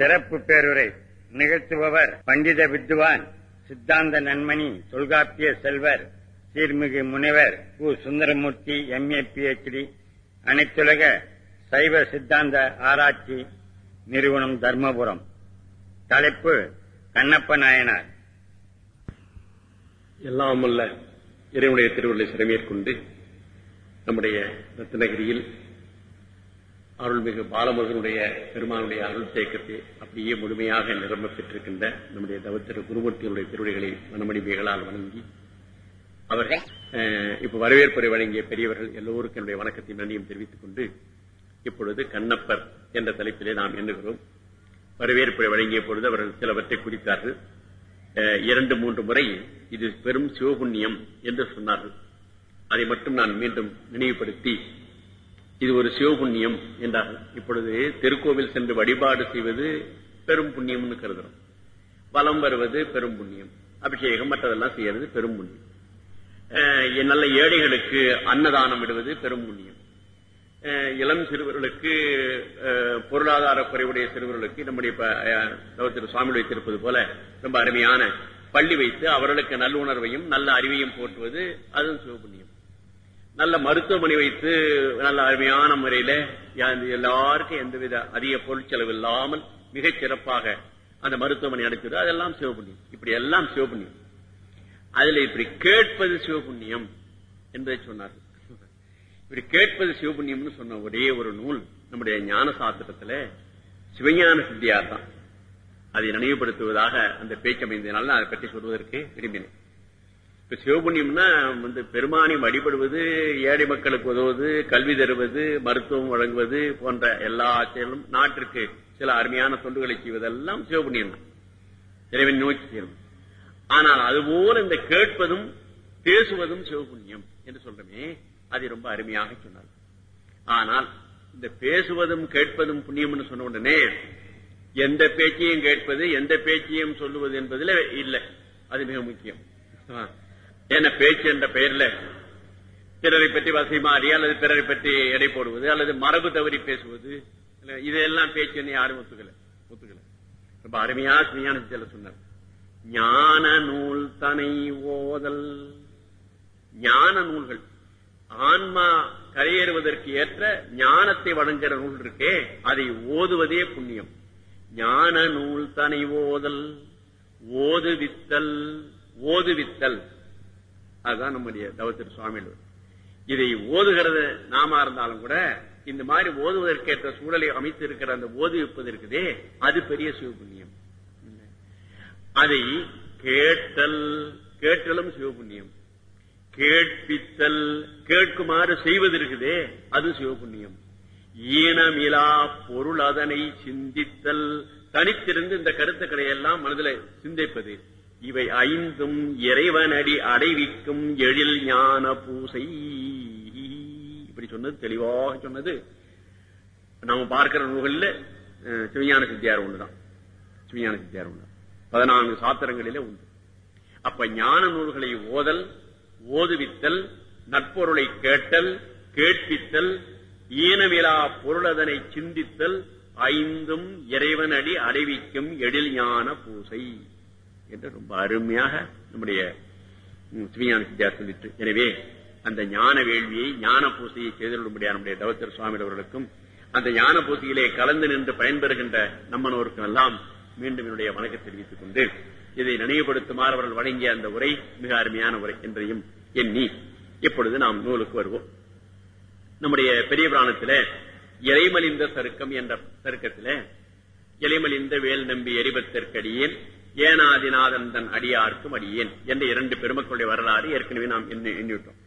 சிறப்பு பேருரை நிகழ்த்துபவர் பண்டித வித்வான் சித்தாந்த நன்மணி தொல்காப்பிய செல்வர் சீர்மிகு முனைவர் கு. சுந்தரமூர்த்தி எம்ஏ பிஹெச்டி அனைத்துலக சைவ சித்தாந்த ஆராய்ச்சி நிறுவனம் தர்மபுரம். தலைப்பு கண்ணப்ப நாயனார். எல்லாமல்ல இறைவனுடைய திருவுருளை சிறமேற்கொண்டு நம்முடைய ரத்னகிரியில் அருள்மிகு பாலமுருகனுடைய பெருமானுடைய அருள் தேக்கத்தை அப்படியே முழுமையாக நிரம்ப பெற்றிருக்கின்ற நம்முடைய தவத்திரு குருமூர்த்தியுடைய திருவடிகளை மனமணிமைகளால் வணங்கி அவர்கள் இப்ப வரவேற்புரை வழங்கிய பெரியவர்கள் எல்லோருக்கும் என்னுடைய வணக்கத்தையும் நன்றியும் தெரிவித்துக் கொண்டு இப்பொழுது கண்ணப்பர் என்ற தலைப்பிலே நாம் எண்ணுகிறோம். வரவேற்புரை வழங்கிய பொழுது அவர்கள் சிலவற்றை குறித்தார்கள். இரண்டு மூன்று முறை இது பெரும் சிவபுண்ணியம் என்று சொன்னார்கள். அதை மட்டும் நான் மீண்டும் நினைவுபடுத்தி இது ஒரு சிவபுண்ணியம் என்றார்கள். இப்பொழுது திருக்கோவில் சென்று வழிபாடு செய்வது பெரும் புண்ணியம்னு கருதுறோம். வலம் வருவது பெரும் புண்ணியம். அபிஷேகம் மற்றதெல்லாம் செய்யறது பெரும் புண்ணியம். நல்ல ஏழைகளுக்கு அன்னதானம் விடுவது பெரும் புண்ணியம். இளம் சிறுவர்களுக்கு பொருளாதார குறைவுடைய சிறுவர்களுக்கு நம்முடைய அஹ், சுவாமி வைத்திருப்பது போல ரொம்ப அருமையான பள்ளி வைத்து அவர்களுக்கு நல்லுணர்வையும் நல்ல அறிவையும் போட்டுவது அதுவும் சிவபுண்ணியம். நல்ல மருத்துவமனை வைத்து நல்ல அருமையான முறையில எல்லாருக்கும் எந்தவித அதிக பொருட்செலவு இல்லாமல் மிகச் சிறப்பாக அந்த மருத்துவமனை நடத்துவது அதெல்லாம் சிவபுண்ணியம். இப்படி எல்லாம் சிவபுண்ணியம். அதுல இப்படி கேட்பது சிவபுண்ணியம் என்பதை சொன்னார். இப்படி கேட்பது சிவபுண்ணியம்னு சொன்ன ஒரே ஒரு நூல் நம்முடைய ஞான சாத்திரத்துல சிவஞான சித்தியார் தான் அதை நினைவுபடுத்துவதாக அந்த பேச்சமைந்ததுனால நான் அதை பற்றி சொல்வதற்கு விரும்பினேன். இப்ப சிவபுண்ணியம்னா வந்து பெருமானியம் வழிபடுவது ஏழை மக்களுக்கு உதவுவது கல்வி தருவது மருத்துவம் வழங்குவது போன்ற எல்லா செயலும் நாட்டிற்கு சில அருமையான தொண்டுகளை செய்வதெல்லாம் சிவபுண்ணியம். தான் இறைவன் நோக்கி செய்யணும் ஆனால் அதுபோல இந்த கேட்பதும் பேசுவதும் சிவபுண்ணியம் என்று சொல்றமே அது ரொம்ப அருமையாக சொன்னார். ஆனால் இந்த பேசுவதும் கேட்பதும் புண்ணியம்னு சொன்ன உடனே எந்த பேச்சையும் கேட்பது எந்த பேச்சையும் சொல்லுவது என்பதில் இல்லை. அது மிக முக்கியம். என்ன பேச்சு என்ற பெயர்ல பிறரை பற்றி வசைமாறி அல்லது பிறரை பற்றி எடை போடுவது அல்லது மரபு தவறி பேசுவது? இதெல்லாம் பேச்சுன்னு யாரும் ஒத்துக்கல ஒத்துக்கல. ரொம்ப அருமையா ஸ்ரீயான சொன்னார். ஞான நூல் தனை ஓதல். ஞான நூல்கள். ஆன்மா கரையேறுவதற்கு ஏற்ற ஞானத்தை வழங்குகிற நூல் இருக்கே அதை ஓதுவதே புண்ணியம். ஞான நூல் தனை ஓதல். ஓதுவித்தல் ஓதுவித்தல். அதுதான் நம்முடைய தவத்திரு சுவாமிகள். இதை ஓதுகிறது நாம இருந்தாலும் கூட இந்த மாதிரி ஓதுவதற்கேற்ற சூழலை அமைத்து இருக்கிற அந்த ஓதுவிப்பது இருக்குதே அது பெரிய சிவபுண்ணியம். அதை கேட்டல் கேட்டலும் சிவபுண்ணியம். கேட்பித்தல் கேட்குமாறு செய்வது இருக்குதே அது சிவபுண்ணியம். ஈனமிலா பொருள் அதனை சிந்தித்தல். தனித்திருந்து இந்த கருத்துக்களை எல்லாம் மனதில் சிந்திப்பது. இவை ஐந்தும் இறைவனடி அடைவிக்கும் எழில் ஞான பூசை. இப்படி சொன்னது தெளிவாக சொன்னது. நாம பார்க்கிற நூல்களில் சிவஞான சித்தியார் ஒண்ணுதான். சிவஞான சித்தியார் ஒண்ணு. பதினான்கு சாத்திரங்களிலே உண்டு. அப்ப ஞான நூல்களை ஓதல் ஓதுவித்தல் நட்பொருளை கேட்டல் கேட்பித்தல் ஈனவிலா பொருளதனை சிந்தித்தல் ஐந்தும் இறைவனடி அடைவிக்கும் எழில் ஞான பூசை. என்று ரொம்ப அருமையாக நம்முடைய ம், சிவஞான சித்தியார் சொல்லிட்டு. எனவே அந்த ஞான வேள்வியை ஞான பூசையை செய்திருடைய நம்முடைய தவத்தர் சுவாமி அவர்களுக்கும் அந்த ஞான பூசையிலே கலந்து நின்று பயன்பெறுகின்ற நம்மனோருக்கும் எல்லாம் மீண்டும் என்னுடைய வணக்கத்தை தெரிவித்துக் கொண்டு இதை நினைவுபடுத்துமாறு அவர்கள் வழங்கிய அந்த உரை மிக அருமையான உரை என்பதையும் எண்ணி இப்பொழுது நாம் நூலுக்கு வருவோம். நம்முடைய பெரிய புராணத்தில இறைமலிந்த சருக்கம் என்ற சருக்கத்தில இலைமலிந்த வேல் நம்பி எரிபத்திற்கடியேன் ஏனாதிநாதன் தன் அடியார்க்கும் அடியேன் என்ற இரண்டு பெருமக்களுடைய வரலாறு ஏற்கனவே நாம் எண்ணி எண்ணிவிட்டோம்.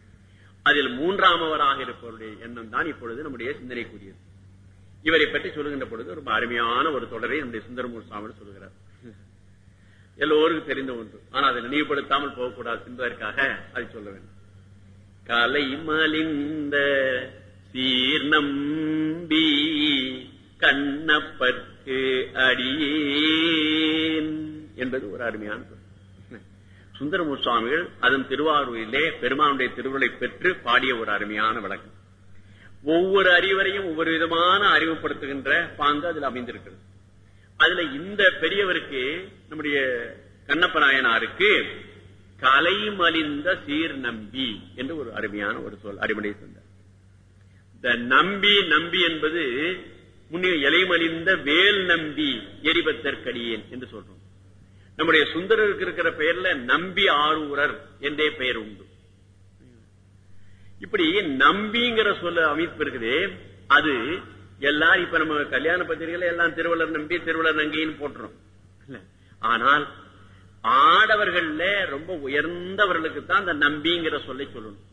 அதில் மூன்றாமவராக இருப்பவருடைய எண்ணம் தான் இப்பொழுது நம்முடைய சிந்தனைக்குரியது இவரை பற்றி சொல்லுகின்ற பொழுது ரொம்ப அருமையான ஒரு தொடரை நம்முடைய சுந்தரமூர் சுவாமி சொல்கிறார் எல்லோருக்கும் தெரிந்த ஒன்று. ஆனால் அதை நினைவுபடுத்தாமல் போகக்கூடாது என்பதற்காக அதை சொல்ல வேண்டும். கலை மலிந்த சீர்நம்பி கண்ணப்பற்கு அடியேன். என்பது ஒரு அருமையான சொல். சுந்தரமூர் சுவாமிகள் அதன் திருவாரூரிலே பெருமானுடைய திருவுருளை பெற்று பாடிய ஒரு அருமையான விளக்கம். ஒவ்வொரு அறிவரையும் ஒவ்வொரு விதமான அறிவுப்படுத்துகின்ற பாங்கு அதில் அமைந்திருக்கிறது. அதுல இந்த பெரியவருக்கு நம்முடைய கண்ணப்ப நாயனாருக்கு கலைமலிந்த சீர் நம்பி என்று ஒரு அருமையான ஒரு சொல் அடிமடை சொன்னார் இந்த நம்பி நம்பி என்பது முன்னே இலைமலிந்த வேல் நம்பி எரிபத்தற்கடியேன் என்று சொல்றோம். நம்முடைய சுந்தரருக்கு இருக்கிற பெயர்ல நம்பி ஆரூரர் என்றே பெயர் உண்டு. இப்படி நம்பிங்கிற சொல்ல அமைப்பு இருக்குது. அது எல்லாரும் இப்ப நம்ம கல்யாண பத்திரிகையில எல்லாம் திருவள்ளர் நம்பி திருவள்ளர் நங்கின்னு போட்டுரும் ஆனால் ஆடவர்கள்ல ரொம்ப உயர்ந்தவர்களுக்கு தான் அந்த நம்பிங்கிற சொல்லை சொல்லணும்.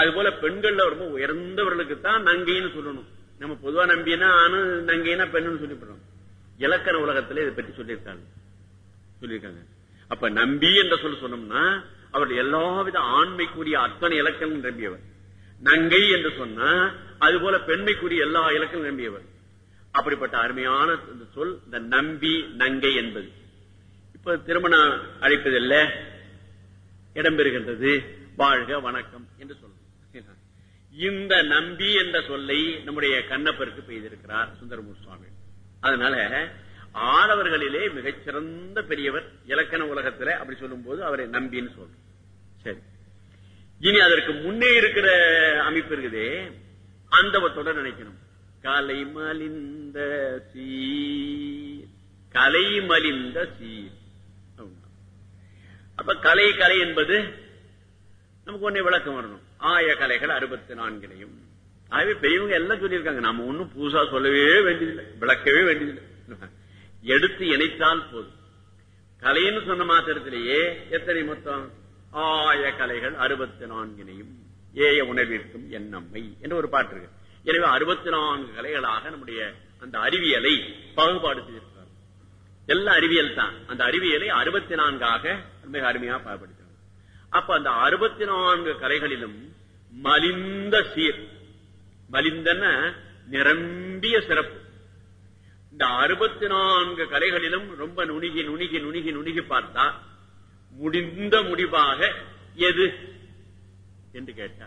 அது போல பெண்கள்ல ரொம்ப உயர்ந்தவர்களுக்கு தான் நங்கைன்னு சொல்லணும். நம்ம பொதுவா நம்பினா ஆணு நங்கைனா பெண்ணுன்னு சொல்லிவிடுறோம். இலக்கண உலகத்துல இதை பற்றி சொல்லியிருக்காங்க. சொல்லியிருக்காங்க. அப்ப நம்பி என்ற சொல்ல சொன்னோம்னா அவர் எல்லாவித ஆண்மைக்குரிய அத்தனை இலக்கணம் நிரம்பியவர். நங்கை என்று சொன்னா அது போல பெண்மைக்குரிய எல்லா இலக்கணம் நிரம்பியவர். அப்படிப்பட்ட அருமையான சொல் இந்த நம்பி நங்கை என்பது. இப்ப திருமணம் அழைப்பதில்ல. இடம்பெறுகின்றது வாழ்க வணக்கம் என்று சொல்லும் இந்த நம்பி என்ற சொல்லை நம்முடைய கண்ணப்பருக்கு பெய்திருக்கிறார் சுந்தரமூர் சுவாமி. அதனால ஆடவர்களிலே மிகச்சிறந்த பெரியவர் இலக்கண உலகத்துல அப்படி சொல்லும் போது அவரை நம்பின்னு சொல்றோம். சரி. இனி அதற்கு முன்னே இருக்கிற அமைப்பு இருக்குதே அந்த தொடர் நினைக்கணும். கலை மலிந்த சீர். கலை மலிந்த சீர். அப்ப கலை கலை என்பது நமக்கு ஒன்னே விளக்கம் வரணும். ஆய கலைகள் அறுபத்தி நான்கிலையும். ஆகவே பெரியவங்க எல்லாம் சொல்லியிருக்காங்க. நாம ஒன்னும் புதுசா சொல்லவே வேண்டியதில்லை விளக்கவே வேண்டியதில்லை. எடுத்து இணைத்தால் போதும். கலைன்னு சொன்ன மாத்திரத்திலேயே எத்தனை மொத்தம்? ஆய கலைகள் அறுபத்தி நான்கினையும் ஏய உணர்விற்கும் எண்ணம்மை என்று ஒரு பாட்டு இருக்கு. எனவே அறுபத்தி நான்கு கலைகளாக நம்முடைய அந்த அறிவியலை பாகுபாடு செய்திருக்கிறார். எல்லாம் அறிவியல் தான். அந்த அறிவியலை அறுபத்தி நான்காக மிக அருமையா பாகுபடுத்தினார் அப்ப அந்த அறுபத்தி நான்கு கலைகளிலும் மலிந்த சீர் மலிந்தன நிரம்பிய சிறப்பு. இந்த அறுபத்தி நான்கு கலைகளிலும் ரொம்ப நுணுகி நுணுகி நுணுகி நுணுகி பார்த்தா முடிந்த முடிவாக எது? என்று கேட்டா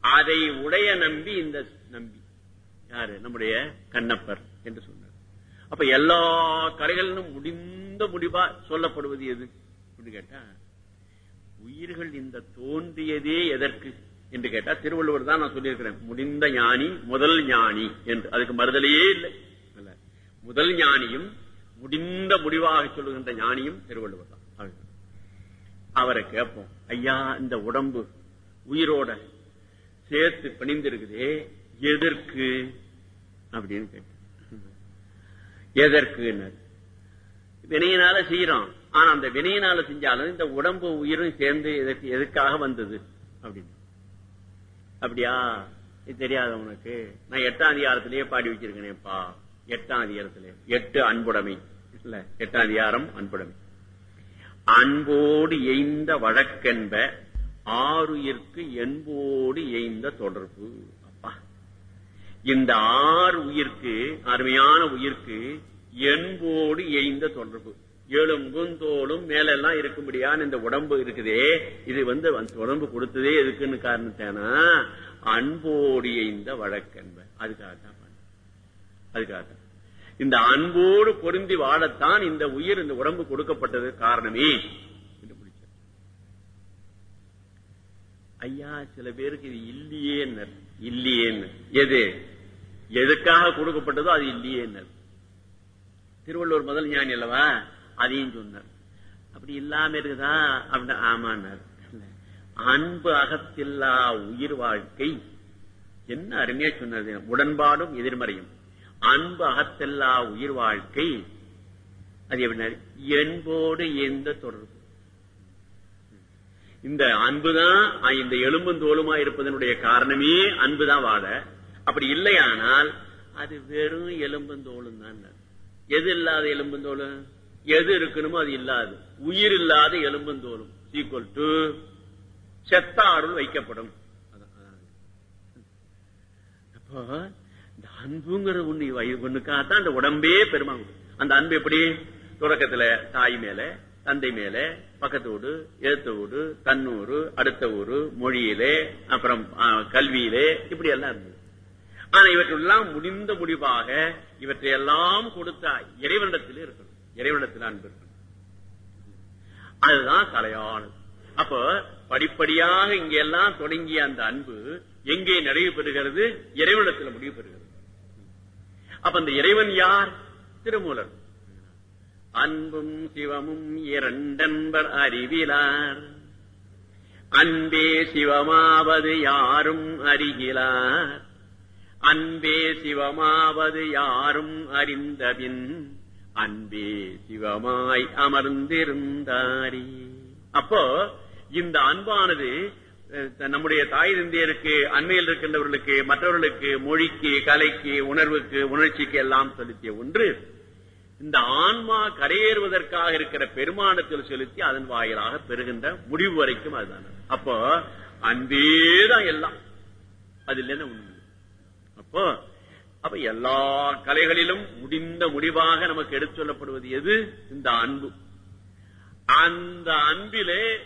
அதை உடைய நம்பி இந்த நம்பி. யாரு? நம்முடைய கண்ணப்பர் என்று சொன்னார். அப்ப எல்லா கலைகளிலும் முடிந்த முடிவா சொல்லப்படுவது எது? அப்படின்னு கேட்டா உயிர்கள் இந்த தோன்றியதே எதற்கு? என்று கேட்டா திருவள்ளுவர் தான் நான் சொல்லியிருக்கிறேன். முடிந்த ஞானி முதல் ஞானி என்று. அதுக்கு மறுதலையே இல்லை இல்ல. முதல் ஞானியும் முடிந்த முடிவாக சொல்லுகின்ற ஞானியும் திருவள்ளுவர் தான். அவரை. கேட்போம். ஐயா இந்த உடம்பு உயிரோட சேர்த்து பிணிந்திருக்குதே எதற்கு? அப்படின்னு கேட்டேன் எதற்கு வினையினால செய்யறோம் ஆனா அந்த வினையினால செஞ்சாலும் இந்த உடம்பு உயிரும் சேர்ந்து எதற்கு எதுக்காக வந்தது? அப்படின்னு. அப்படியா? இது தெரியாத உனக்கு நான் எட்டாம் அதிகாரத்திலேயே பாடி வச்சிருக்கேனேப்பா. எட்டாம் அதிகாரத்திலே. எட்டு அன்புடைமை. இல்ல எட்டாம் அதிகாரம் அன்புடைமை. அன்போடு எய்ந்த வழக்கென்ப ஆறுயிர்க்கு என்போடு எய்ந்த தொடர்பு. அப்பா. இந்த ஆறு உயிர்க்கு அருமையான உயிர்க்கு என்போடு எய்ந்த தொடர்பு. எலும்பும் தோலும் மேலெல்லாம் இருக்கும்படியான இந்த உடம்பு இருக்குதே. இது வந்து உடம்பு கொடுத்ததே எதுக்குன்னு காரணத்தானா அன்போடு எய்ந்த வழக்கென்ப. அதுக்காகத்தான் தான் அதுக்காக. இந்த அன்போடு பொருந்தி வாழத்தான் இந்த உயிர் இந்த உடம்பு கொடுக்கப்பட்டது காரணமே ஐயா சில பேருக்கு இது இல்லையே இல்லையேன்னு எது? எதுக்காக கொடுக்கப்பட்டதோ அது இல்லையே திருவள்ளுவர் முதல் ஞானி அல்லவா? அதையும் சொன்னார். அப்படி இல்லாம இருக்குதா? அப்படின்னு ஆமான்னார். அன்பு அகத்தில்லா உயிர் வாழ்க்கை. என்ன அருமையா சொன்னது உடன்பாடும் எதிர்மறையும். அன்பு அகத்தல்லா உயிர் வாழ்க்கை. அது எப்படின்னா என்போடு எந்த தொடர்பு. இந்த அன்புதான் இந்த எலும்பும் தோலுமா இருப்பதனுடைய காரணமே அன்புதான் வாழ. அப்படி இல்லையானால் அது வெறும் எலும்பும் தோலும் தான். எது இல்லாத எலும்பும் தோலும்? எது இருக்கணுமோ அது இல்லாது. உயிர் இல்லாத எலும்பும் தோலும். ஈக்குவல் டு செத்த அருள் வைக்கப்படும் அப்போ இந்த அன்புங்கிற ஒண்ணு வை- ஒண்ணுக்காகத்தான் அந்த உடம்பே பெருமா அந்த அன்பு எப்படி? தொடக்கத்துல தாய் மேல தந்தை மேல பக்கத்து வீடு எழுத்த வீடு தன்னூறு அடுத்த ஊரு மொழியிலே அப்புறம் கல்வியிலே இப்படி எல்லாம் இருந்தது ஆனா இவற்றெல்லாம் முடிந்த முடிவாக இவற்றை எல்லாம் கொடுத்த இறைவனிடத்தில் இருக்கணும். இறைவனிடத்தில் அன்பு இருக்கணும். அதுதான் கலையானது அப்ப படிப்படியாக இங்க எல்லாம் தொடங்கிய அந்த அன்பு எங்கே நிறைவு பெறுகிறது? இறைவனிடத்தில் முடிவு பெறுகிறது. அப்ப அந்த இறைவன் யார்? திருமூலர். அன்பும் சிவமும் இரண்டன்பர் அறிவிலார். அன்பே சிவமாவது யாரும் அறிகிறார் அன்பே சிவமாவது யாரும் அறிந்தபின் அன்பே சிவமாய் அமர்ந்திருந்தாரி. அப்போ இந்த அன்பானது நம்முடைய தாய் இந்தியருக்கு அண்மையில் இருக்கின்றவர்களுக்கு மற்றவர்களுக்கு மொழிக்கு கலைக்கு உணர்வுக்கு உணர்ச்சிக்கு எல்லாம் செலுத்திய ஒன்று இந்த ஆன்மா கரையேறுவதற்காக இருக்கிற பெருமானத்தில் செலுத்தி அதன் வாயிலாக பெறுகின்ற முடிவு வரைக்கும் அதுதான். அப்போ அன்பேதான் எல்லாம். அது இல்லைன்னா உண்மை அப்போ அப்ப எல்லா கலைகளிலும் முடிந்த முடிவாக நமக்கு எடுத்து சொல்லப்படுவது எது? இந்த அன்பு. அந்த அன்பிலே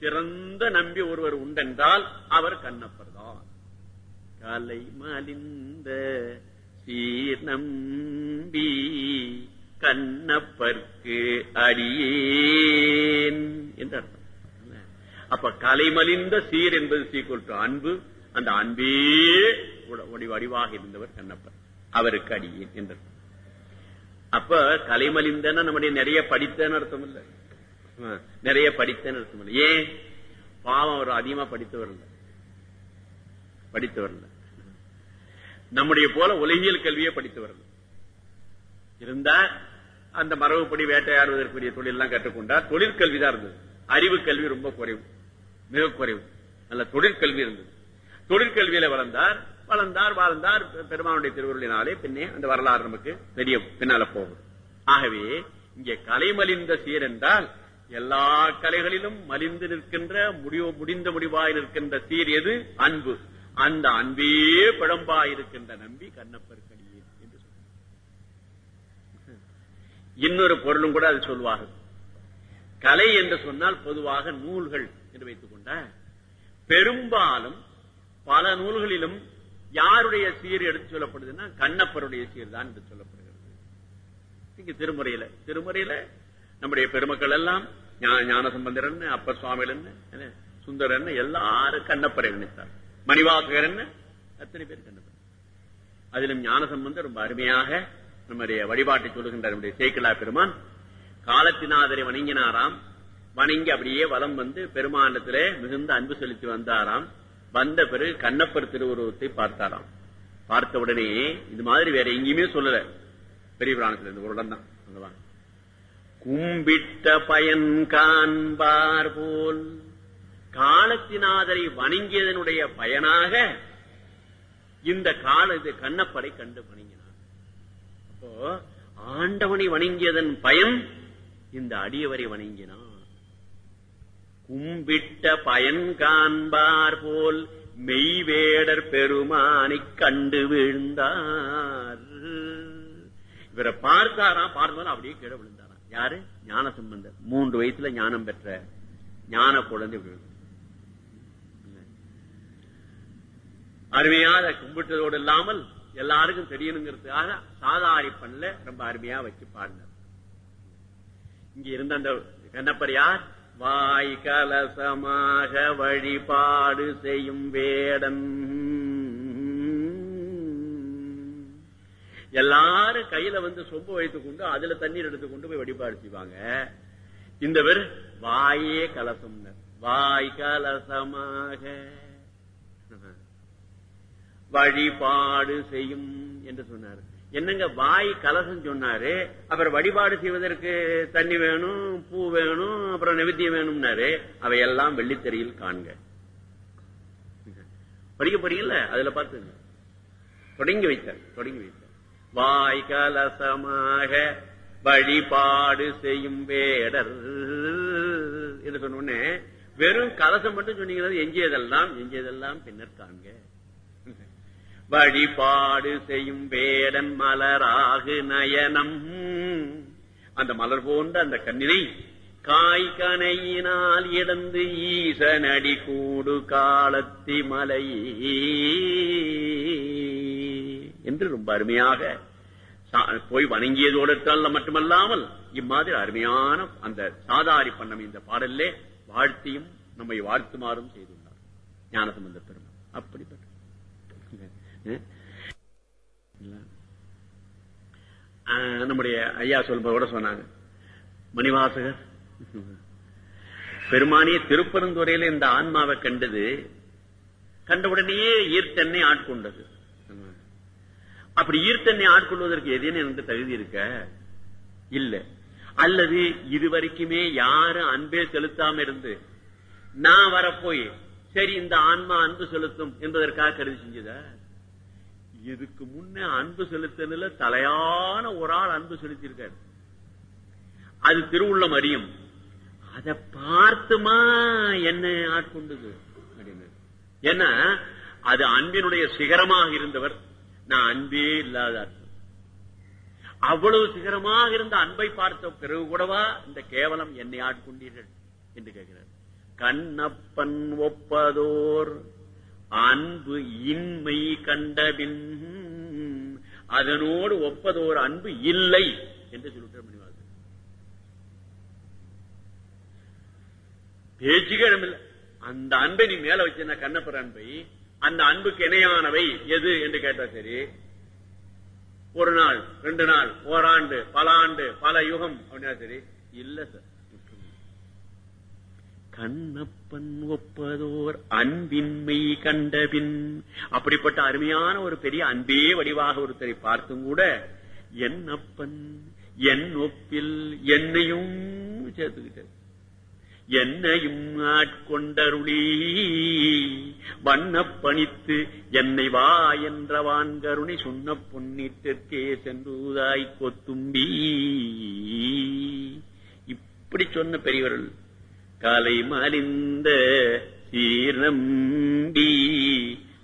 சிறந்த நம்பி ஒருவர் உண்டென்றால் அவர் கண்ணப்பர் தான் கலை மலிந்த சீர் நம்பி கண்ணப்பர்க்கு அடியேன் என்று அர்த்தம். அப்ப கலைமலிந்த சீர் என்பது சீக்குள் அன்பு. அந்த அன்பே வடிவாக இருந்தவர் கண்ணப்பர். அவருக்கு அடியேன் என்று அப்ப கலைமலிந்தன நம்முடைய நிறைய படித்தன்னு அர்த்தம் இல்ல. நிறைய படித்தேன்னு இருக்க இல்ல. ஏன்? பாவம் அவர் அதிகமா படித்தவர் இல்ல. படித்தவர் வரல நம்முடைய போல உலகியல் கல்வியை படித்தவர் இருந்தா அந்த மரபுப்படி வேட்டையாடுவதற்குரிய தொழில் எல்லாம் கற்றுக்கொண்டார் தொழிற்கல்வி தான் இருந்தது. அறிவு கல்வி ரொம்ப குறைவு. மிக குறைவு. நல்ல தொழிற்கல்வி இருந்தது. தொழிற்கல்வியில வளர்ந்தார் வளர்ந்தார் வாழ்ந்தார். பெருமானுடைய திருவருளினாலே பின்னே அந்த வரலாறு நமக்கு தெரிய பின்னால போகும். ஆகவே இங்கே கலைமலிந்த சீர் என்றால் எல்லா கலைகளிலும் மலிந்து நிற்கின்ற முடிவு முடிந்த முடிவாய் நிற்கின்ற சீர் எது? அன்பு. அந்த அன்பே பிழம்பாயிருக்கின்ற நம்பி கண்ணப்பர் கடியே என்று இன்னொரு பொருளும் கூட அது சொல்வார்கள். கலை என்று சொன்னால் பொதுவாக நூல்கள் என்று வைத்துக் கொண்ட பெரும்பாலும் பல நூல்களிலும் யாருடைய சீர் எடுத்து சொல்லப்படுதுன்னா கண்ணப்பருடைய சீர் தான் என்று சொல்லப்படுகிறது. திருமுறையில திருமுறையில நம்முடைய பெருமக்கள் எல்லாம் ஞான அப்ப அப்பர் சுவாமிகள் சுந்தரன் எல்லாரும் கண்ணப்பரை நினைத்தார். மணிவாசகர் என்ன அத்தனை பேர் கண்ணப்பர். அதிலும் ஞானசம்பந்தர் ரொம்ப அருமையாக நம்முடைய வழிபாட்டை சொல்லுகின்ற நம்முடைய சேக்கிலா பெருமான். காலத்தினாதரை வணங்கினாராம். வணங்கி அப்படியே வலம் வந்து பெருமாண்டத்திலே மிகுந்த அன்பு செலுத்தி வந்தாராம். வந்த பிறகு கண்ணப்பர் திருவுருவத்தை பார்த்தாராம். பார்த்த உடனே இது மாதிரி வேற எங்கேயுமே சொல்லல. பெரிய புராணத்துல இந்த ஒரு இடம் தான் கும்பிட்ட பயன் காண்பார் போல் காலத்தினாதரை வணங்கியதனுடைய பயனாக இந்த கால இது கண்ணப்படை கண்டு வணங்கினார் அப்போ ஆண்டவனை வணங்கியதன் பயன் இந்த அடியவரை வணங்கினார் கும்பிட்ட பயன் காண்பார் போல் மெய்வேடர் பெருமானை கண்டு விழுந்தார். இவரை பார்த்தாராம் பார்த்தாலும் அப்படியே கீழே விழுந்தார். யாரு? ஞான சம்பந்தர் மூன்று வயசுல ஞானம் பெற்ற ஞான குழந்தை விழுந்து அருமையாக கும்பிட்டதோடு இல்லாமல் எல்லாருக்கும் தெரியணுங்கிறதுக்காக சாதாரி பண்ணல ரொம்ப அருமையா வச்சு பாடினார் இங்க இருந்த அந்த கண்ணப்பர் யார்? வாய் கலசமாக வழிபாடு செய்யும் வேடன். எல்லாரும் கையில வந்து சொம்பு வைத்துக் கொண்டு அதுல தண்ணீர் எடுத்துக்கொண்டு போய் வழிபாடு செய்வாங்க. இந்த பேர் வாயே கலசம் வாய் கலசமாக. வழிபாடு செய்யும் என்று சொன்னார். என்னங்க வாய் கலசம் சொன்னாரு? அப்புறம் வழிபாடு செய்வதற்கு தண்ணி வேணும் பூ வேணும் அப்புறம் நெவித்தியம் வேணும்னாரு. அவையெல்லாம் வெள்ளித்தறியில் காண்க. படிக்க போறீங்கல்ல? அதுல பார்த்து தொடங்கி வைத்தார் தொடங்கி வைத்தார் வாய் கலசமாக வழிபாடு செய்யும் வேடர். என்று சொன்ன உடனே வெறும் கலசம் மட்டும் சொன்னீங்கன்னா எஞ்சியதெல்லாம் எஞ்சியதெல்லாம் பின்னர் காண்க. வழிபாடு செய்யும் வேடன் மலராகு நயனம். அந்த மலர் போன்ற அந்த கண்ணினை காய் கனையினால் இடந்து ஈசனடி கூடு காலத்தி மலையே என்று ரொம்ப அருமையாக சா- போய் வணங்கியதோடு மட்டுமல்லாமல் இம்மாதிரி அருமையான அந்த சாதாரி பண்ணம் இந்த பாடல்லே வாழ்த்தியும் நம்மை வாழ்த்துமாறும் செய்துள்ளார். ஞானசம்பந்த பெருமாள். அப்படிப்பட்ட ஆஹ் நம்முடைய ஐயா சொல்ப கூட சொன்னாங்க. மணிவாசகர் பெருமானிய திருப்பரந்துறையில இந்த ஆன்மாவை கண்டது கண்ட உடனேயே ஈர்த்தன்னை ஆட்கொண்டது. அப்படி ஈர்த்தன்னை ஆட்கொள்வதற்கு எதேன்னு எனக்கு தகுதி இருக்க? இல்ல. அல்லது இதுவரைக்குமே யாரும் அன்பே செலுத்தாம இருந்து நான் வரப்போய் சரி இந்த ஆன்மா அன்பு செலுத்தும் என்பதற்காக கருதி செஞ்சதா? இதுக்கு முன்ன அன்பு செலுத்தல தலையான ஒரு ஆள் அன்பு செலுத்தியிருக்காரு. அது திருவுள்ளம் அறியும். அதை பார்த்துமா என்ன ஆட்கொண்டது? அப்படின்னு ஏன்னா அது அன்பினுடைய சிகரமாக இருந்தவர். நான் அன்பே இல்லாத அர்த்தம். அவ்வளவு சிகரமாக இருந்த அன்பை பார்த்த பிறகு கூடவா இந்த கேவலம் என்னை ஆட்கொண்டீர்கள் என்று கேட்கிறார். கண்ணப்பன் ஒப்பதோர் அன்பு இன்மை கண்டபின் அதனோடு ஒப்பதோர் அன்பு இல்லை என்று சொல்லிட்டு மணிவாசன். பேச்சுக்கே இடமில்லை. அந்த அன்பை நீ மேல வச்சிருந்த கண்ணப்பர் அன்பை அந்த அன்புக்கு இணையானவை எது என்று கேட்டா சரி ஒரு நாள் ரெண்டு நாள் ஓராண்டு பல ஆண்டு பல யுகம் அப்படின்னா சரி இல்ல சார். கண்ணப்பன் ஒப்பதோர் அன்பின்மை கண்டபின் அப்படிப்பட்ட அருமையான ஒரு பெரிய அன்பே வடிவாக ஒருத்தரை பார்த்தும் கூட என் அப்பன் என் ஒப்பில் என்னையும் சேர்த்துக்கிட்டது என்னையும் ஆட்கொண்டருளி. வண்ணப் பணித்து என்னை வா என்ற வான்கருணை சொன்ன பொன்னிட்டே சென்றுதாய் கொத்தும்பி. இப்படி சொன்ன பெரியவர்கள் காலை மலிந்த சீர்நம்பி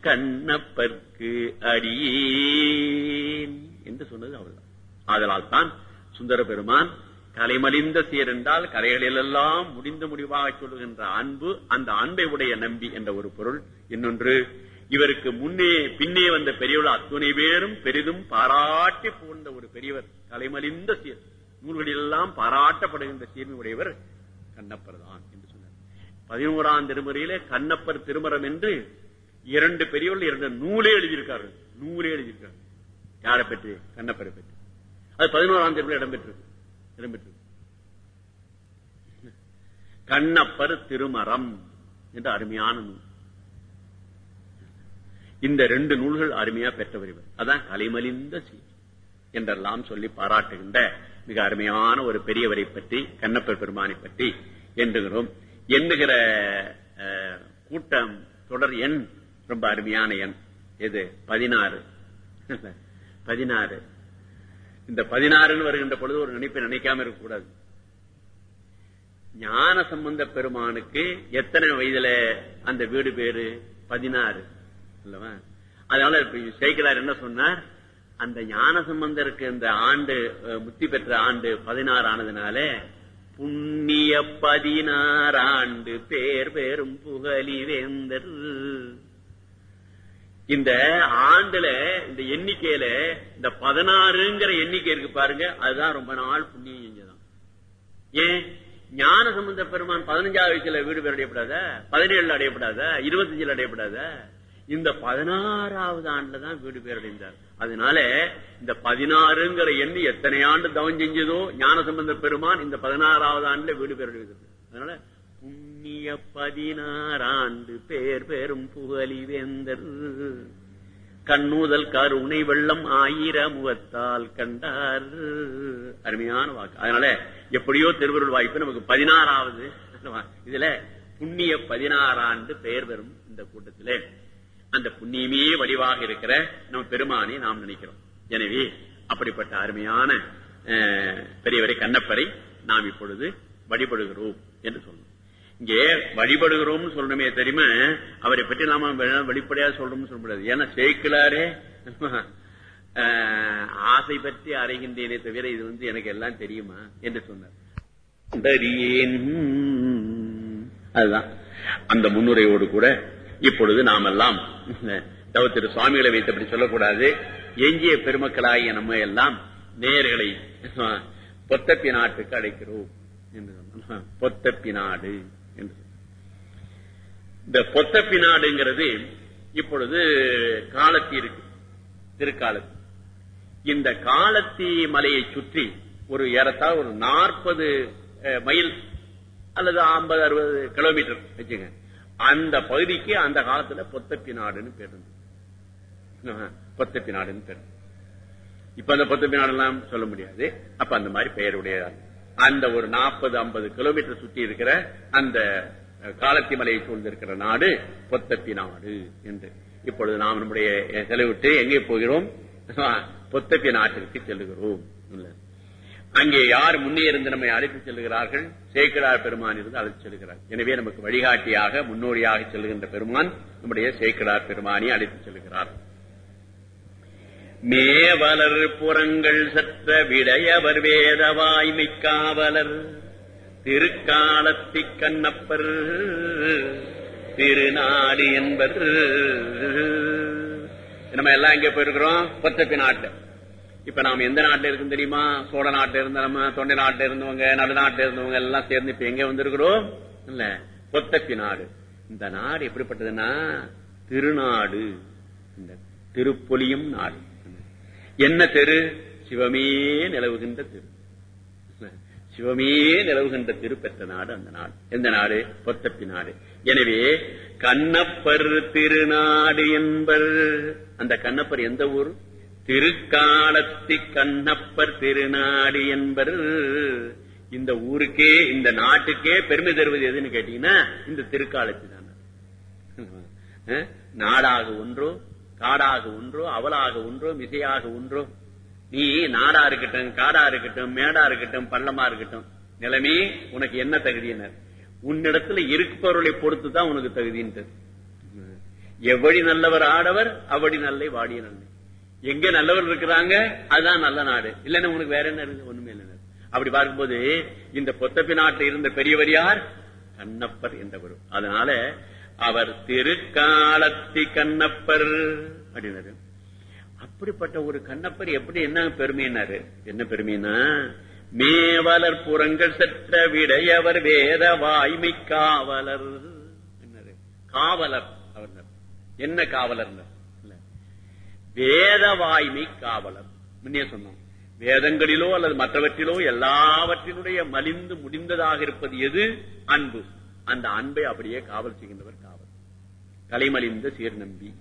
கண்ணப்பற்கு அடியேன் என்று சொன்னது அவள்தான். ஆதலால் தான் சுந்தர பெருமான் கலைமலிந்த சீர் என்றால் கரைகளிலெல்லாம் முடிந்த முடிவாக சொல்லுகின்ற அன்பு அந்த அன்பை உடைய நம்பி என்ற ஒரு பொருள். இன்னொன்று இவருக்கு முன்னே பின்னே வந்த பெரியவர் அத்துணை பேரும் பெரிதும் பாராட்டி புகழ்ந்த ஒரு பெரியவர் கலைமலிந்த சீர். நூல்களிலெல்லாம் பாராட்டப்படுகின்ற சீர்மை உடையவர் கண்ணப்பர் தான் என்று சொன்னார். பதினோராம் திருமுறையிலே கண்ணப்பர் திருமரம் என்று இரண்டு பெரியவர்கள் இரண்டு நூலே எழுதியிருக்கார்கள். நூலே எழுதியிருக்கார்கள் யாரை பற்றி? கண்ணப்பரை பற்றி. அது பதினோராம் திருமுறை இடம்பெற்றிருக்கு. இடம்பெற்றது கண்ணப்பர் திருமரம் என்ற அருமையான நூல். இந்த ரெண்டு நூல்கள் அருமையா பெற்றவர் இவர். அதான் கலைமலிந்த செய்தி என்றெல்லாம் சொல்லி பாராட்டுகின்ற மிக அருமையான ஒரு பெரியவரை பற்றி கண்ணப்பர் பெருமானை பற்றி என்றுகிறோம் எண்ணுகிற அஹ், கூட்டம் தொடர் எண் ரொம்ப அருமையான எண். எது? பதினாறு. பதினாறு. இந்த பதினாறுன்னு வருகின்ற பொழுது ஒரு நினைப்பை நினைக்காம இருக்கக்கூடாது. ஞான சம்பந்த பெருமானுக்கு எத்தனை வயதுல அந்த வீடு பேரு? பதினாறு. இல்லவா அதனால இப்ப சேக்கிலார் என்ன சொன்னார்? அந்த ஞான சம்பந்தருக்கு இந்த ஆண்டு முத்தி பெற்ற ஆண்டு பதினாறு ஆனதுனால புண்ணிய பதினாறு ஆண்டு பேர் பெரும் புகழி வேந்தர். இந்த ஆண்டுல இந்த எண்ணிக்கையில இந்த பதினாறுங்கிற எண்ணிக்கை இருக்கு பாருங்க அதுதான் ரொம்ப நாள் புண்ணியம் செஞ்சதான் ஏன்? ஞான சம்பந்த பெருமான் பதினஞ்சாவது வயசுல வீடு பேர் அடையப்படாத? பதினேழுல அடையப்படாத? இருபத்தஞ்சுல அடையப்படாத? இந்த பதினாறாவது ஆண்டுலதான் வீடு பேர் அடைந்தார். அதனால இந்த பதினாறுங்கிற எண்ணி எத்தனை ஆண்டு தவம் செஞ்சதோ ஞான சம்பந்த பெருமான் இந்த பதினாறாவது ஆண்டுல வீடு பேர் அடைந்தது அதனால புண்ணிய பதினாறாண்டு பேர் பெரும் புகழிவேந்தர். கண்ணூதல் கருணை வெள்ளம் ஆயிர முகத்தால் கண்டார். அருமையான வாக்கு. அதனால எப்படியோ திருவருள் வாய்ப்பு நமக்கு பதினாறாவது. இதுல புண்ணிய பதினாறாண்டு பெயர் பெறும் இந்த கூட்டத்திலே. அந்த புண்ணியமே வடிவாக இருக்கிற நம்ம பெருமானை நாம் நினைக்கிறோம். எனவே அப்படிப்பட்ட அருமையான பெரியவரை கண்ணப்பரை நாம் இப்பொழுது வழிபடுகிறோம் என்று சொல்லணும் இங்கே வழிபடுகிறோம்னு சொல்லணுமே தெரியுமா? அவரை பற்றி நாம வெளிப்படையா சொல்றோம்னு சொல்ல முடியாது. ஏன்னா சேர்க்கலாரே ஆஹ், ஆசை பற்றி அறைகின்றேனே தவிர இது வந்து எனக்கு எல்லாம் தெரியுமா? என்று சொன்னார். அதுதான். அந்த முன்னுரையோடு கூட இப்பொழுது நாம் எல்லாம் தவத்திரு திரு சுவாமிகளை வைத்தபடி சொல்லக்கூடாது. எஞ்சிய பெருமக்களாகிய நம்ம எல்லாம் நேர்களை பொத்தப்பி நாட்டுக்கு அழைக்கிறோம். என்று சொன்ன பொத்தப்பி நாடு. இந்த பொத்தப்பி நாடுங்கிறது இப்பொழுது காலத்தி இருக்கு திருக்காலத்தி. இந்த காலத்தி மலையை சுற்றி ஒரு ஏறத்தாழ ஒரு நாற்பது மைல் அல்லது ஐம்பது அறுபது கிலோமீட்டர் வச்சுங்க. அந்த பகுதிக்கு அந்த காலத்துல பொத்தப்பி நாடுன்னு பேர் இருந்தது. பொத்தப்பி நாடுன்னு பேர் இப்ப அந்த பொத்தப்பி நாடுலாம் சொல்ல முடியாது. அப்ப அந்த மாதிரி பெயருடைய அந்த ஒரு நாற்பது ஐம்பது கிலோமீட்டர் சுற்றி இருக்கிற அந்த காலத்தி மலையை சூழ்ந்திருக்கிற நாடு பொத்தப்பி நாடு என்று. இப்பொழுது நாம் நம்முடைய செலவிட்டு எங்கே போகிறோம்? பொத்தப்பி நாட்டிற்கு செல்லுகிறோம். அங்கே யார் முன்னே இருந்து நம்மை அழைத்து செல்கிறார்கள் சேக்கிடார் பெருமான் இருந்து அழைத்து செல்கிறார் எனவே நமக்கு வழிகாட்டியாக முன்னோடியாக செல்கின்ற பெருமான் நம்முடைய சேக்கிடார் பெருமானி அழைத்து செல்கிறார் மேவலர் புறங்கள் சற்ற விடையவர் வேதவாய்மை காவலர் திருக்காலத்தி கண்ணப்பர் திருநாடு என்பர். நம்ம எல்லாம் எங்க போயிருக்கிறோம்? கொத்தப்பி நாட்டு இப்ப நாம எந்த நாட்டுல இருக்கும் தெரியுமா? சோழ நாட்டுல இருந்த நம்ம தொண்டை நாட்டுல இருந்தவங்க நடுநாட்டுல இருந்தவங்க எல்லாம் சேர்ந்து இப்ப எங்க வந்திருக்கிறோம்? இல்ல கொத்தப்பி நாடு. இந்த நாடு எப்படிப்பட்டதுன்னா திருநாடு. இந்த திருப்பொலியும் நாடு. என்ன தெரு? சிவமே நிலவுகின்ற தெரு. சிவமே நிலவுகின்ற திருப்பெற்ற நாடு அந்த நாடு. எந்த நாடு? பொத்தப்பி நாடு. எனவே கண்ணப்பர் திருநாடு என்பர். அந்த கண்ணப்பர் எந்த ஊர்? திருக்காலத்தி கண்ணப்பர் திருநாடு என்பர். இந்த ஊருக்கே இந்த நாட்டுக்கே பெருமை தருவது எதுன்னு கேட்டீங்கன்னா இந்த திருக்காலத்தி தான். நாடாக ஒன்றோ காடாக ஒன்றோ அவலாக ஒன்றோ மிசையாக ஒன்றோ நீ நாடா இருக்கட்டும் காடா இருக்கட்டும் மேடா இருக்கட்டும் பள்ளமா இருக்கட்டும். நிலைமே உனக்கு என்ன தகுதியினர் உன்னிடத்துல இருப்பவர்களை பொறுத்து தான் உனக்கு தகுதின்றது எவ்வளி நல்லவர் ஆடவர் அவடி நல்லை வாடிய நல்லை எங்க நல்லவர் இருக்கிறாங்க அதுதான் நல்ல நாடு. இல்லைன்னா உனக்கு வேற என்ன இருக்கு? ஒண்ணுமே இல்லை அப்படி பார்க்கும்போது இந்த பொத்தப்பி நாட்டில் இருந்த பெரியவர் யார்? கண்ணப்பர் என்றவர் அதனால அவர் திருக்காலத்தி கண்ணப்பர் அப்படின்னாரு. இப்படிப்பட்ட ஒரு கண்ணப்பர் எப்படி என்ன பெருமையினாரு என்ன பெருமைனா மேவலர் புறங்கள் செற்ற விடையவர் வேத வாய்மை காவலர். காவலர் அவர் என்ன காவலர் வேத வாய்மை காவலர். முன்னே சொன்னோம். வேதங்களிலோ அல்லது மற்றவற்றிலோ எல்லாவற்றினுடைய மலிந்து முடிந்ததாக இருப்பது எது? அன்பு. அந்த அன்பை அப்படியே காவல் செய்கின்றவர் காவல். கலைமலிந்த சீர்நம்பி.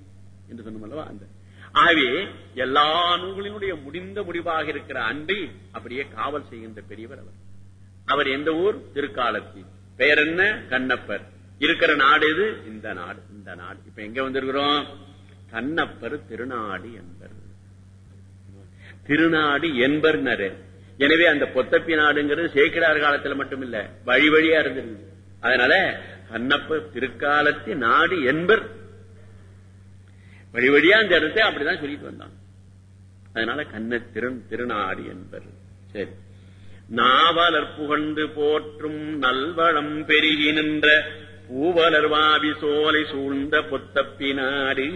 என்று சொன்னோம் அல்லவா? அந்த ஆகவே எல்லா நூல்களினுடைய முடிந்த முடிவாக இருக்கிற அன்பை அப்படியே காவல் செய்கின்ற பெரியவர் அவர். அவர் எந்த ஊர்? திருக்காலத்தி. பெயர் என்ன? கண்ணப்பர். இருக்கிற நாடு எது? இந்த நாடு. இந்த நாடு. இப்ப எங்க வந்திருக்கிறோம்? கண்ணப்பர் திருநாடு என்பர். திருநாடு என்பர் எனவே அந்த பொத்தப்பி நாடுங்கிறது சேக்கிடார் காலத்துல மட்டும் இல்ல வழி வழியா இருந்திருக்கு அதனால கண்ணப்பர் திருக்காலத்தி நாடு என்பர் வழி வழியா அந்த இடத்தை அப்படிதான் சொல்லிட்டு வந்தான். அதனால கண்ண திறன் திருநாடு என்பர். சரி. நாவலர் புகழ்ந்து போற்றும் நல்வளம் பெருகி நின்ற பூவலர் வாவி சோலை சூழ்ந்த பொத்தப்பி நாடு.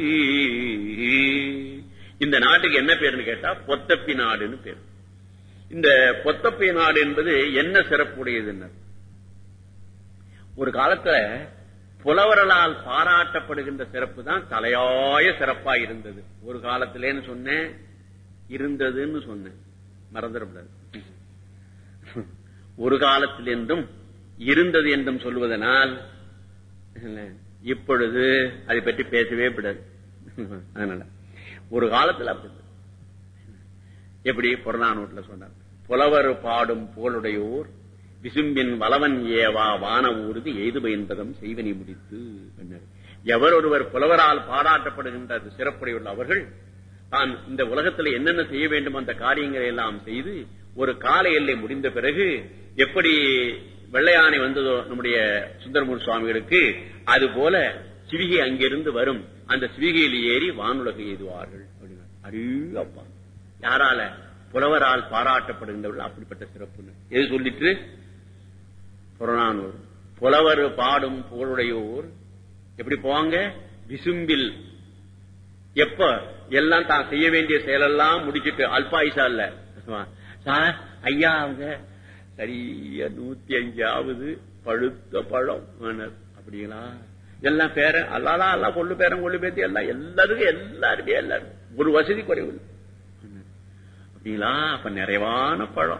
இந்த நாட்டுக்கு என்ன பேருன்னு கேட்டா பொத்தப்பி நாடுன்னு பேர். இந்த பொத்தப்பி நாடு என்பது என்ன சிறப்புடையதுன்னு. ஒரு காலத்துல புலவர்களால் பாராட்டப்படுகின்ற சிறப்பு தான் தலையாய சிறப்பா இருந்தது. ஒரு காலத்திலேன்னு சொன்னேன் இருந்ததுன்னு சொன்னேன். மறந்துடக்கூடாது. ஒரு காலத்தில் என்றும் இருந்தது என்றும் சொல்லுவதனால் இப்பொழுது அதை பற்றி பேசவே விடாது. அதனால ஒரு காலத்தில் அப்படி எப்படி? புறநானூட்டில் சொன்னார். புலவர் பாடும் போலுடையோர் விசும்பின் வளவன் ஏவா வான ஊர்தி எய்துப என்பதம் செய்வனை முடித்து எவர் ஒருவர் புலவரால் பாராட்டப்படுகின்ற சிறப்புடையுள்ள அவர்கள் தான் இந்த உலகத்தில் என்னென்ன செய்ய வேண்டும் அந்த காரியங்களை எல்லாம் செய்து ஒரு கால எல்லை முடிந்த பிறகு எப்படி வெள்ளையானை வந்ததோ நம்முடைய சுந்தரமூர் சுவாமிகளுக்கு அது போல சிவிகை அங்கிருந்து வரும். அந்த சிவிகையில் ஏறி வானுலகை எய்துவார்கள் அப்படின்னார். அரு அப்பா யாரால புலவரால் பாராட்டப்படுகின்றவர்கள் அப்படிப்பட்ட சிறப்புன்னு. எது சொல்லிட்டு புறநானூர். புலவர் பாடும் புகழுடையோர். எப்படி போவாங்க? விசும்பில். எப்ப? எல்லாம் தான் செய்ய வேண்டிய செயலெல்லாம் முடிச்சிட்டு அல்பாயுசா இல்ல. சார் ஐயா அவங்க சரியா நூத்தி அஞ்சாவது பழுத்த பழம் அப்படிங்களா? எல்லாம் பேரன் அல்லாதான் அல்லா கொள்ளு பேரன் கொள்ளு பேத்தி எல்லாம் எல்லாருக்கும் எல்லாருமே எல்லாரும். ஒரு வசதி குறைவு இல்லை. அப்படிங்களா அப்ப நிறைவான பழம்.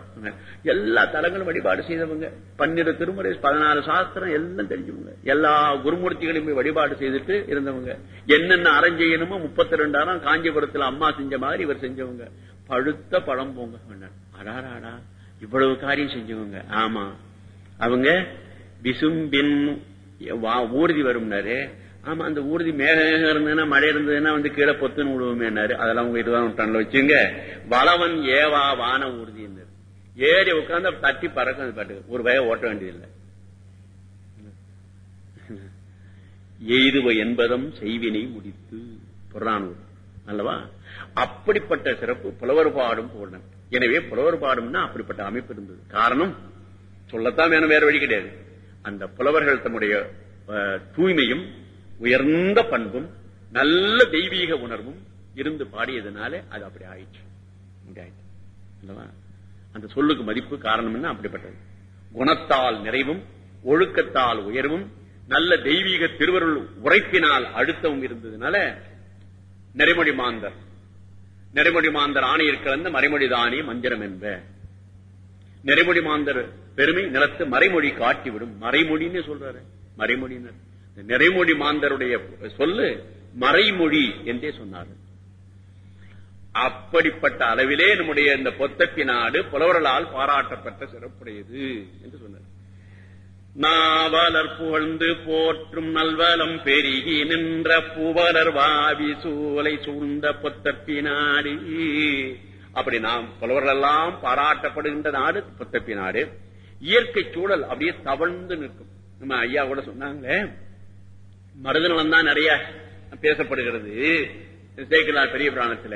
எல்லா தலங்களும் வழிபாடு செய்தவங்க. பன்னிரு திருமுறை பதினாலு சாஸ்திரம் எல்லாம் தெரிஞ்சவங்க. எல்லா குருமூர்த்திகளையும் போய் வழிபாடு செய்துட்டு இருந்தவங்க. என்னென்ன அரஞ்செய்யணுமோ முப்பத்தி ரெண்டாயிரம் காஞ்சிபுரத்துல அம்மா செஞ்ச மாதிரி இவர் செஞ்சவங்க. பழுத்த பழம் போங்க அடாராடா இவ்வளவு காரியம் செஞ்சவங்க. ஆமா. அவங்க விசும்பின் ஊர்தி வரும்னாரு. ஆமா அந்த ஊர்தி மேகம் இருந்ததுன்னா மழை இருந்ததுன்னா வந்து கீழே பொத்துன்னு விடுவோமேனாரு அதெல்லாம் உங்க இதுதான் விட்டான்ல வச்சுங்க. வளவன் ஏவா வான ஊர்தி ஏறி உட்கார்ந்து தட்டி பறக்கும் அது பாட்டுக்கு. ஒரு வய ஓட்ட வேண்டியதில்லை. எய்துவ என்பதும் செய்வினை முடித்து. புறானூர் அல்லவா? அப்படிப்பட்ட சிறப்பு புலவர் பாடும் போடணும் எனவே புலவர் பாடும்னா அப்படிப்பட்ட அமைப்பு இருந்தது. காரணம் சொல்லத்தான் வேணும் வேற வழி கிடையாது. அந்த புலவர்கள் தம்முடைய தூய்மையும் உயர்ந்த பண்பும் நல்ல தெய்வீக உணர்வும் இருந்து பாடியதுனால அது அப்படி ஆயிடுச்சு அந்த சொல்லுக்கு மதிப்பு காரணம் என்ன? அப்படிப்பட்டது. குணத்தால் நிறைவும் ஒழுக்கத்தால் உயர்வும் நல்ல தெய்வீக திருவருள் உரைப்பினால் அழுத்தமும் இருந்ததுனால நெறிமொழி மாந்தர். நெறிமொழி மாந்தர் ஆணையர் கலந்த மறைமொழி தானே மந்திரம் என்ப. நெறிமொழி மாந்தர் பெருமை நிலத்து மறைமொழி காட்டிவிடும். மறைமொழின்னு சொல்றாரு. மறைமொழியினர் நிறைமொழி மாந்தருடைய சொல்லு மறைமொழி என்றே சொன்னார் அப்படிப்பட்ட அளவிலே நம்முடைய இந்த பொத்தப்பி நாடு புலவர்களால் பாராட்டப்பட்ட சிறப்புடையது என்று சொன்னார் நாவலர் புகழ்ந்து போற்றும் நல்வலம் பெருகி நின்ற புவலர் வாவி சூலை சூழ்ந்த பொத்தப்பி நாடு. அப்படி நாம் புலவர்கள் எல்லாம் பாராட்டப்படுகின்ற நாடு பொத்தப்பி நாடு. இயற்கை சூழல் அப்படியே தவழ்ந்து நிற்கும். நம்ம ஐயா கூட சொன்னாங்களே மருதநலம் தான் நிறைய பேசப்படுகிறது. சேக்கிலார் பெரிய புராணத்துல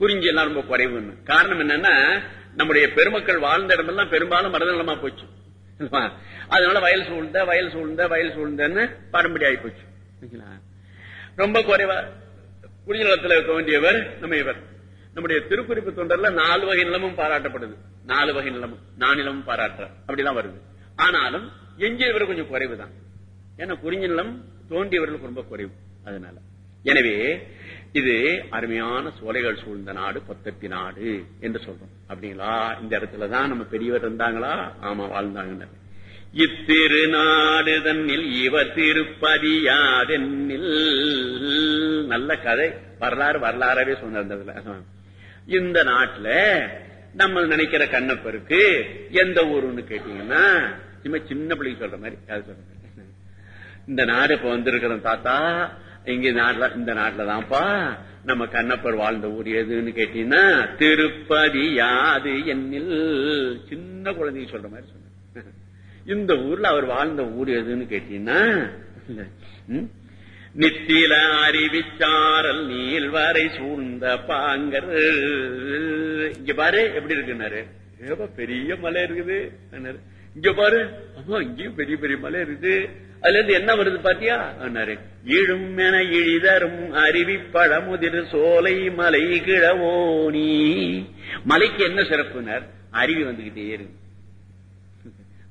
குறிஞ்சி எல்லாம் ரொம்ப குறைவுன்னு. காரணம் என்னன்னா நம்முடைய பெருமக்கள் வாழ்ந்த இடமெல்லாம் பெரும்பாலும் மருதநலமா போச்சு. அதனால வயல் சூழ்ந்த வயல் சூழ்ந்த வயல் சூழ்ந்தன்னு பாரம்பரிய ஆகி போச்சு ரொம்ப குறைவா குறிஞ்சி நிலத்துல இருக்க வேண்டியவர் நம்ம இவர். நம்முடைய திருக்குறிப்பு தொண்டர்ல நாலு வகை நிலமும் பாராட்டப்படுது. நாலு வகை நிலமும். நானிலமும் பாராட்டுற அப்படிலாம் வருது. ஆனாலும் எஞ்சியவர் கொஞ்சம் குறைவு தான் ஏன்னா குறிஞ்சி நிலம் தோண்டியவர்களுக்கு ரொம்ப குறைவு அதனால. எனவே இது அருமையான சோலைகள் சூழ்ந்த நாடு பொத்தப்பி நாடு என்று சொல்றோம். அப்படிங்களா? இந்த இடத்துலதான் நம்ம பெரியவர் இருந்தாங்களா? ஆமா வாழ்ந்தாங்க இத்திரு நாடு தன்னில் இவர் திருப்பதியாதென்னில் நல்ல கதை. வரலாறு வரலாறவே சொன்னதுல. இந்த நாட்டுல நம்ம நினைக்கிற கண்ணப்பருக்கு எந்த ஊருன்னு கேட்டீங்கன்னா சும்மா சின்ன பிள்ளைக்கு சொல்ற மாதிரி அது சொல்ற இந்த நாடு இப்ப வந்திருக்கிறோம் தாத்தா. இங்க நாட்டுல இந்த நாட்டுல தான்ப்பா நம்ம கண்ணப்பர் வாழ்ந்த ஊர் எதுன்னு கேட்டீங்கன்னா திருப்பதி யாது என்னில். சின்ன குழந்தைங்க சொல்ற மாதிரி சொன்ன இந்த ஊர்ல அவர் வாழ்ந்த ஊர் எதுன்னு கேட்டீங்கன்னா நித்தில அறிவிச்சாரல் நீள்வரை சூழ்ந்த பாங்கர். இங்க பாரு எப்படி இருக்குன்னாரு. பெரிய மலை இருக்குது. இங்க பாரு. ஆமா இங்கேயும் பெரிய பெரிய மலை இருக்குது. அதுல இருந்து என்ன வருது பாத்தியா? இழும் என இழிதரும் அருவி பழமுதிர் சோலை மலை கிழவோனி மலைக்கு என்ன சிறப்புனர்? அருவி வந்துகிட்டே இருக்கு.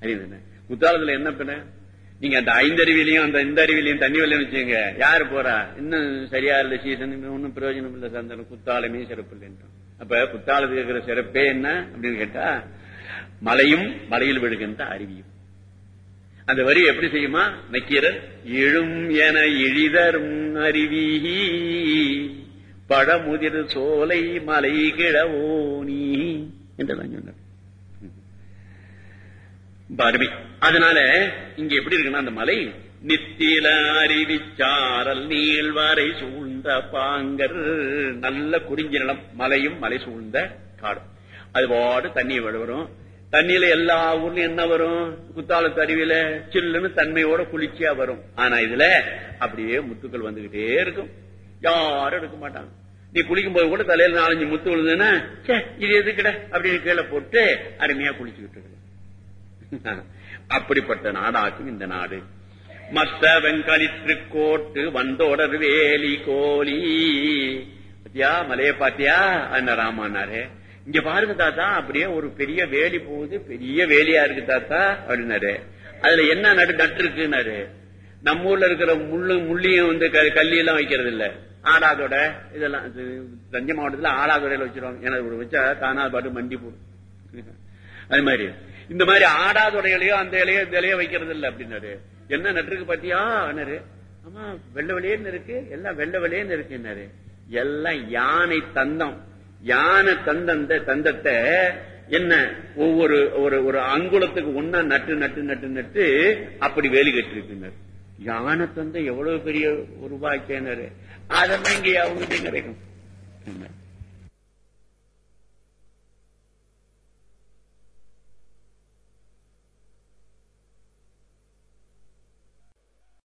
அறிவு என்ன என்ன பண்ண நீங்க அந்த ஐந்தருவிலையும் அந்த இந்த அறிவிலையும் தண்ணி வரலன்னு வச்சுங்க யாரு போறா? இன்னும் சரியா இல்ல சீசன் ஒன்னும் பிரயோஜனம் இல்ல சந்தனம் குத்தாலமே சிறப்பு இல்லைன்றான் அப்ப குத்தாலத்துக்கு இருக்கிற சிறப்பே என்ன அப்படின்னு கேட்டா மலையும் மலையில் விழுகின்ற அருவியும். அந்த வரி எப்படி செய்யுமா? நக்கீரர் எழும் என இழிதரும் அருவி பழமுதிர் சோலை மலை கிழவோனி என்றெல்லாம் சொன்னார். அருமை அதனால இங்க எப்படி இருக்குன்னா அந்த மலை நித்தில அறிவிச்சாரல் நீள்வரை சூழ்ந்த பாங்கர் நல்ல குறிஞ்சி நிலம் மலையும் மலை சூழ்ந்த காடும் அது பாடு தண்ணி வரும் தண்ணியில எல்லா ஊர்லயும் என்ன வரும்? குத்தாலத்து அருவியில சில்லுன்னு தன்மையோட குளிர்ச்சியா வரும். ஆனா இதுல அப்படியே முத்துக்கள் வந்துகிட்டே இருக்கும். யாரும் எடுக்க மாட்டாங்க. நீ குளிக்கும் போது கூட தலையில நாலஞ்சு முத்து விழுதுன்னா ச்சே, இது எதுக்கிட? அப்படின்னு கீழே போட்டு அருமையா குளிச்சுக்கிட்டு இருக்கு அப்படிப்பட்ட நாடாக்கும் இந்த நாடு. மத்த வெங்கலிற்று கோட்டு வந்தோடர் வேலி கோலி. பாத்தியா மலைய பாத்தியா? அந்த ராமானாரு இங்க பாருங்க தாத்தா அப்படியே ஒரு பெரிய வேலி போகுது பெரிய வேலியா இருக்கு தாத்தா அப்படின்னாரு. அதுல என்ன நடு நட்டு இருக்குன்னாரு. நம்ம ஊர்ல இருக்கிற முள்ளு முள்ளியும் வந்து க- வைக்கிறது இல்ல ஆடாதோட இதெல்லாம் இது தஞ்சை மாவட்டத்துல ஆடாதோடையில வச்சிருவாங்க. ஏன்னா ஒரு வச்சா தானா பாட்டு மண்டி போடும். அது மாதிரி. இந்த மாதிரி ஆடாதோட இலையோ அந்த இலையோ இந்த இலையோ வைக்கிறது இல்ல அப்படின்னாரு. என்ன நட்டுருக்கு பாத்தியா? அண்ணாரு ஆமா வெள்ளை வெளியேன்னு இருக்கு. எல்லாம் வெள்ளை வெளியேன்னு இருக்குன்னாரு. எல்லாம் யானை தந்தம். யானை தந்தந்த தந்தத்தை என்ன ஒவ்வொரு ஒரு ஒரு அங்குலத்துக்கு ஒன்னா நட்டு நட்டு நட்டு நட்டு அப்படி வேலி கட்டிருக்குன்னாரு யானை தந்தை எவ்வளவு பெரிய ரூபாய் வாக்கியனாரு அதெல்லாம் இங்க அவங்க கிடைக்கும்.